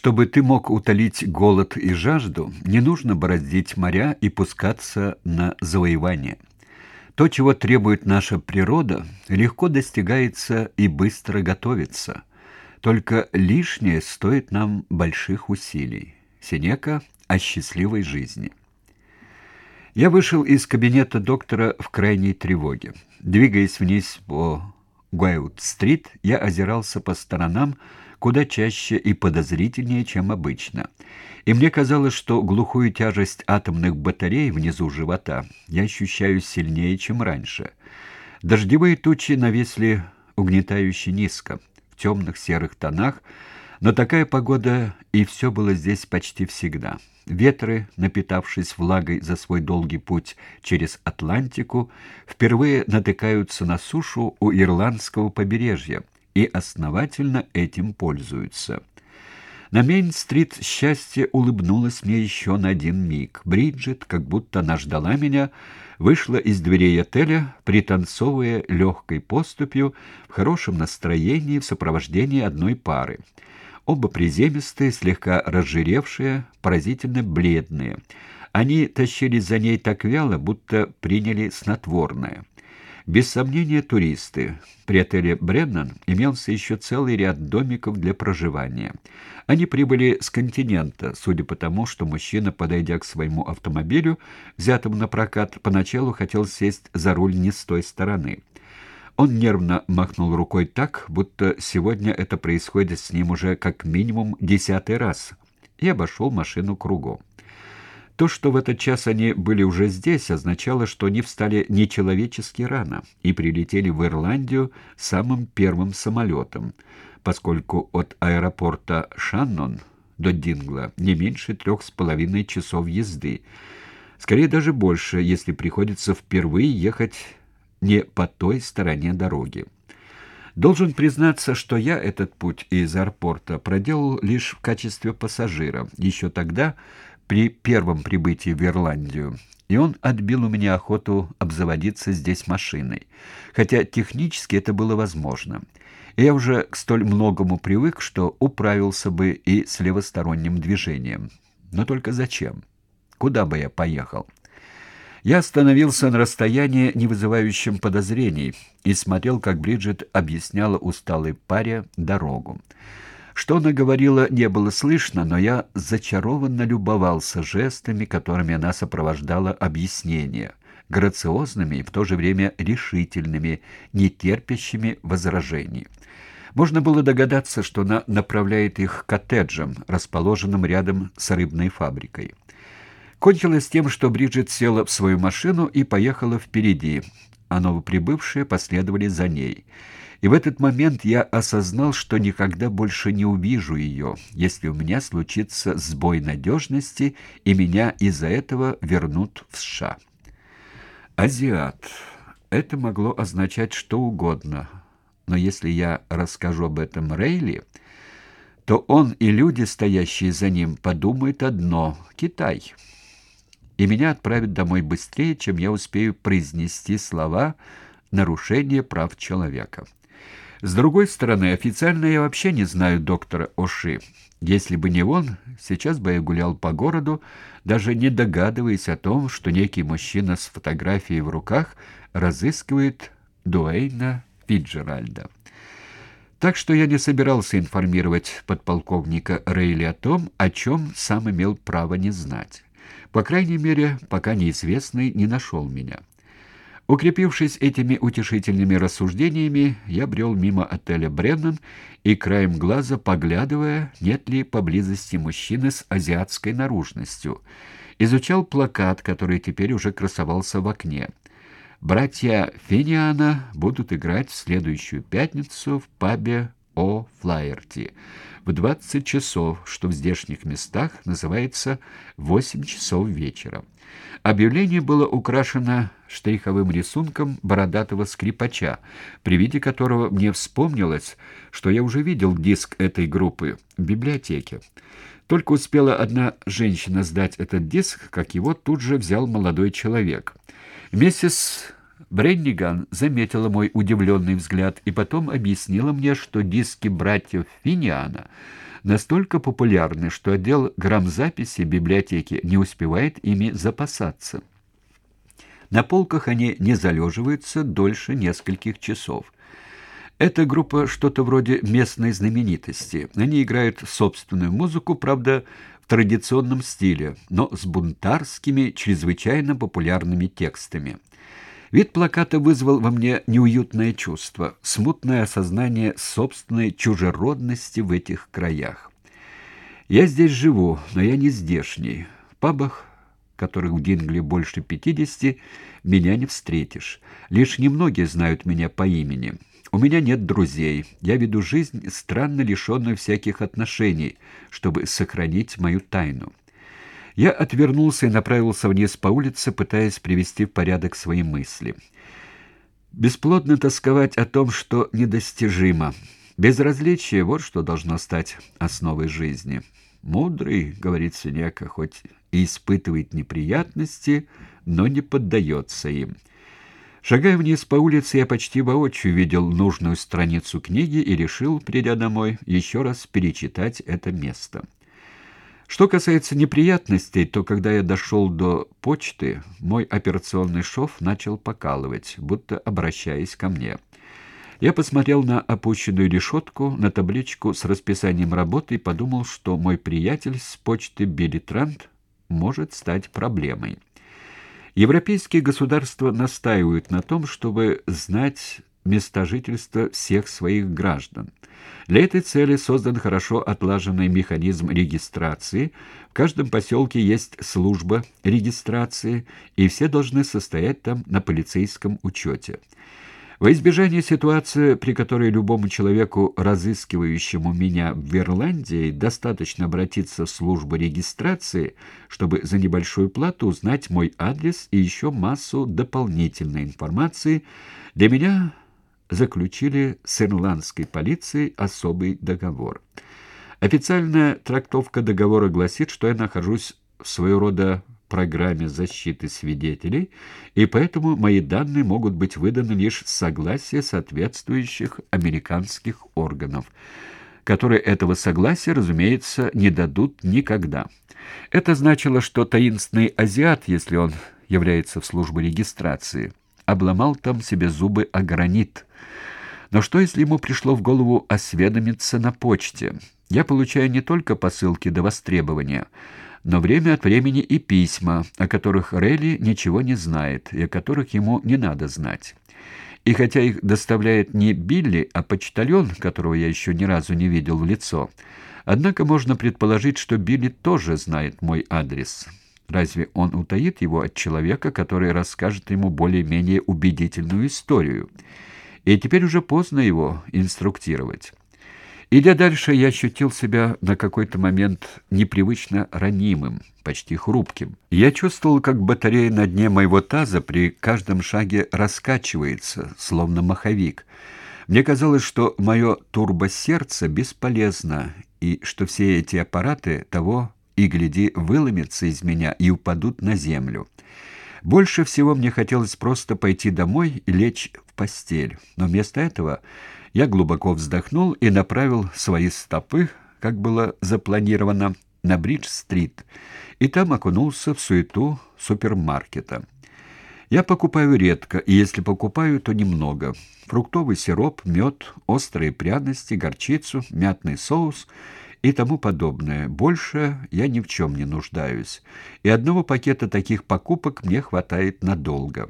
Чтобы ты мог утолить голод и жажду, не нужно бороздить моря и пускаться на завоевание. То, чего требует наша природа, легко достигается и быстро готовится. Только лишнее стоит нам больших усилий. Синека о счастливой жизни. Я вышел из кабинета доктора в крайней тревоге. Двигаясь вниз по Гуайут-стрит, я озирался по сторонам, куда чаще и подозрительнее, чем обычно. И мне казалось, что глухую тяжесть атомных батарей внизу живота я ощущаю сильнее, чем раньше. Дождевые тучи навесли угнетающе низко, в темных серых тонах, но такая погода и все было здесь почти всегда. Ветры, напитавшись влагой за свой долгий путь через Атлантику, впервые натыкаются на сушу у ирландского побережья, и основательно этим пользуются. На Мейн-стрит счастье улыбнулось мне еще на один миг. Бриджит, как будто она ждала меня, вышла из дверей отеля, пританцовывая легкой поступью, в хорошем настроении в сопровождении одной пары. Оба приземистые, слегка разжиревшие, поразительно бледные. Они тащились за ней так вяло, будто приняли снотворное. Без сомнения, туристы. При отеле «Бреннан» имелся еще целый ряд домиков для проживания. Они прибыли с континента, судя по тому, что мужчина, подойдя к своему автомобилю, взятому на прокат, поначалу хотел сесть за руль не с той стороны. Он нервно махнул рукой так, будто сегодня это происходит с ним уже как минимум десятый раз, и обошел машину кругом. То, что в этот час они были уже здесь, означало, что они встали нечеловечески рано и прилетели в Ирландию самым первым самолетом, поскольку от аэропорта Шаннон до Дингла не меньше трех с половиной часов езды. Скорее даже больше, если приходится впервые ехать не по той стороне дороги. Должен признаться, что я этот путь из аэропорта проделал лишь в качестве пассажира, еще тогда, при первом прибытии в Ирландию, и он отбил у меня охоту обзаводиться здесь машиной, хотя технически это было возможно. Я уже к столь многому привык, что управился бы и с левосторонним движением. Но только зачем? Куда бы я поехал? Я остановился на расстоянии, не вызывающем подозрений, и смотрел, как Бриджит объясняла усталой паре дорогу. Что она говорила, не было слышно, но я зачарованно любовался жестами, которыми она сопровождала объяснения, грациозными и в то же время решительными, не терпящими возражений. Можно было догадаться, что она направляет их к коттеджам, расположенным рядом с рыбной фабрикой. Кончилось тем, что Бриджит села в свою машину и поехала впереди, а новоприбывшие последовали за ней — и в этот момент я осознал, что никогда больше не увижу ее, если у меня случится сбой надежности, и меня из-за этого вернут в США. Азиат. Это могло означать что угодно. Но если я расскажу об этом Рейли, то он и люди, стоящие за ним, подумают одно — Китай. И меня отправят домой быстрее, чем я успею произнести слова «нарушение прав человека». С другой стороны, официально я вообще не знаю доктора Оши. Если бы не он, сейчас бы я гулял по городу, даже не догадываясь о том, что некий мужчина с фотографией в руках разыскивает Дуэйна Фиджеральда. Так что я не собирался информировать подполковника Рейли о том, о чем сам имел право не знать. По крайней мере, пока неизвестный не нашел меня. Укрепившись этими утешительными рассуждениями, я брел мимо отеля «Бреннан» и краем глаза поглядывая, нет ли поблизости мужчины с азиатской наружностью, изучал плакат, который теперь уже красовался в окне. Братья Финиана будут играть в следующую пятницу в пабе «О Флайерти» в 20 часов, что в здешних местах называется 8 часов вечера. Объявление было украшено штриховым рисунком бородатого скрипача, при виде которого мне вспомнилось, что я уже видел диск этой группы в библиотеке. Только успела одна женщина сдать этот диск, как его тут же взял молодой человек. Миссис Бренниган заметила мой удивленный взгляд и потом объяснила мне, что диски братьев Финиана настолько популярны, что отдел грамзаписи библиотеки не успевает ими запасаться. На полках они не залеживаются дольше нескольких часов. Эта группа что-то вроде местной знаменитости. Они играют собственную музыку, правда, в традиционном стиле, но с бунтарскими, чрезвычайно популярными текстами. Вид плаката вызвал во мне неуютное чувство, смутное осознание собственной чужеродности в этих краях. Я здесь живу, но я не здешний. В пабах которых в Дингли больше пятидесяти, меня не встретишь. Лишь немногие знают меня по имени. У меня нет друзей. Я веду жизнь, странно лишенную всяких отношений, чтобы сохранить мою тайну. Я отвернулся и направился вниз по улице, пытаясь привести в порядок свои мысли. Бесплодно тосковать о том, что недостижимо. Безразличие — вот что должно стать основой жизни. «Мудрый», — говорит Синека, хоть и испытывает неприятности, но не поддается им. Шагая вниз по улице, я почти воочию видел нужную страницу книги и решил, придя домой, еще раз перечитать это место. Что касается неприятностей, то когда я дошел до почты, мой операционный шов начал покалывать, будто обращаясь ко мне. Я посмотрел на опущенную решетку, на табличку с расписанием работы и подумал, что мой приятель с почты Билли Трант может стать проблемой. Европейские государства настаивают на том, чтобы знать места жительства всех своих граждан. Для этой цели создан хорошо отлаженный механизм регистрации. В каждом поселке есть служба регистрации, и все должны состоять там на полицейском учете. Во избежание ситуации, при которой любому человеку, разыскивающему меня в Ирландии, достаточно обратиться в службу регистрации, чтобы за небольшую плату узнать мой адрес и еще массу дополнительной информации, для меня заключили с ирландской полицией особый договор. Официальная трактовка договора гласит, что я нахожусь в своего рода программе защиты свидетелей, и поэтому мои данные могут быть выданы лишь с согласия соответствующих американских органов, которые этого согласия, разумеется, не дадут никогда. Это значило, что таинственный азиат, если он является в службе регистрации, обломал там себе зубы о гранит. Но что, если ему пришло в голову осведомиться на почте? Я получаю не только посылки до востребования, но время от времени и письма, о которых Релли ничего не знает и о которых ему не надо знать. И хотя их доставляет не Билли, а почтальон, которого я еще ни разу не видел в лицо, однако можно предположить, что Билли тоже знает мой адрес. Разве он утаит его от человека, который расскажет ему более-менее убедительную историю? И теперь уже поздно его инструктировать. Идя дальше, я ощутил себя на какой-то момент непривычно ранимым, почти хрупким. Я чувствовал, как батарея на дне моего таза при каждом шаге раскачивается, словно маховик. Мне казалось, что мое турбосердце бесполезно, и что все эти аппараты того и гляди выломятся из меня и упадут на землю. Больше всего мне хотелось просто пойти домой и лечь в постель, но вместо этого я глубоко вздохнул и направил свои стопы, как было запланировано, на Бридж-стрит, и там окунулся в суету супермаркета. Я покупаю редко, и если покупаю, то немного. Фруктовый сироп, мед, острые пряности, горчицу, мятный соус и тому подобное. Больше я ни в чем не нуждаюсь, и одного пакета таких покупок мне хватает надолго.